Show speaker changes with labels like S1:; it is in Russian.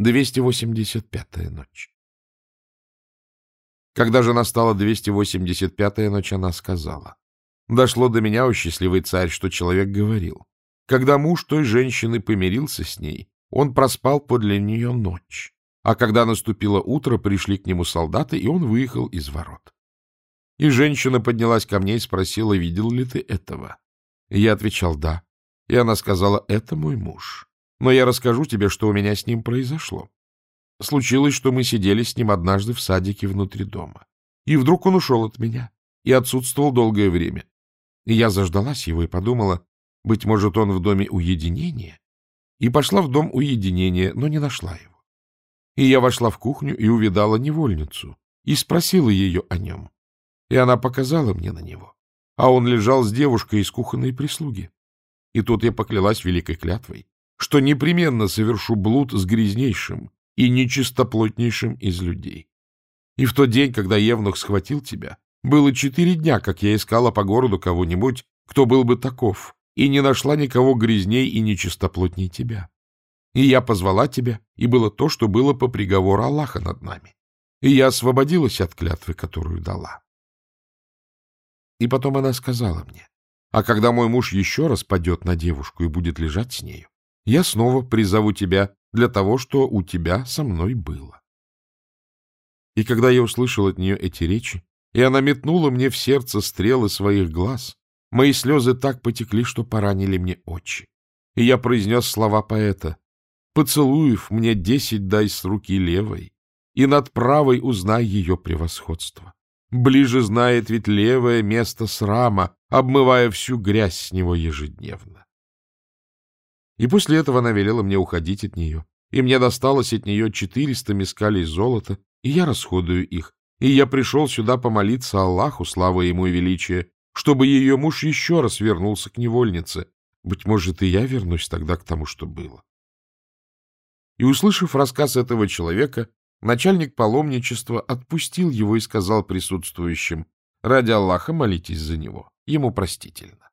S1: 285-я ночь. Когда же настала 285-я ночь, она сказала. Дошло до меня, о счастливый царь, что человек говорил. Когда муж той женщины помирился с ней, он проспал подле нее ночь. А когда наступило утро, пришли к нему солдаты, и он выехал из ворот. И женщина поднялась ко мне и спросила, видел ли ты этого? И я отвечал «да». И она сказала, это мой муж. Но я расскажу тебе, что у меня с ним произошло. Случилось, что мы сидели с ним однажды в садике внутри дома. И вдруг он ушел от меня и отсутствовал долгое время. И я заждалась его и подумала, быть может, он в доме уединения, и пошла в дом уединения, но не нашла его. И я вошла в кухню и увидала невольницу, и спросила ее о нем. И она показала мне на него. А он лежал с девушкой из кухонной прислуги. И тут я поклялась великой клятвой, что непременно совершу блуд с грязнейшим и нечистоплотнейшим из людей. И в тот день, когда Евнух схватил тебя, было четыре дня, как я искала по городу кого-нибудь, кто был бы таков, и не нашла никого грязней и нечистоплотней тебя. И я позвала тебя, и было то, что было по приговору Аллаха над нами. И я освободилась от клятвы, которую дала. И потом она сказала мне, а когда мой муж еще раз падет на девушку и будет лежать с нею, я снова призову тебя для того, что у тебя со мной было. И когда я услышал от нее эти речи, и она метнула мне в сердце стрелы своих глаз, мои слезы так потекли, что поранили мне очи. И я произнес слова поэта Поцелуев мне десять дай с руки левой, и над правой узнай ее превосходство. Ближе знает ведь левое место срама, обмывая всю грязь с него ежедневно. И после этого она велела мне уходить от нее, и мне досталось от нее четыреста мескалей золота, и я расходую их, и я пришел сюда помолиться Аллаху, слава ему и величие, чтобы ее муж еще раз вернулся к невольнице. Быть может, и я вернусь тогда к тому, что было. И, услышав рассказ этого человека, начальник паломничества отпустил его и сказал присутствующим, «Ради Аллаха молитесь за него, ему простительно».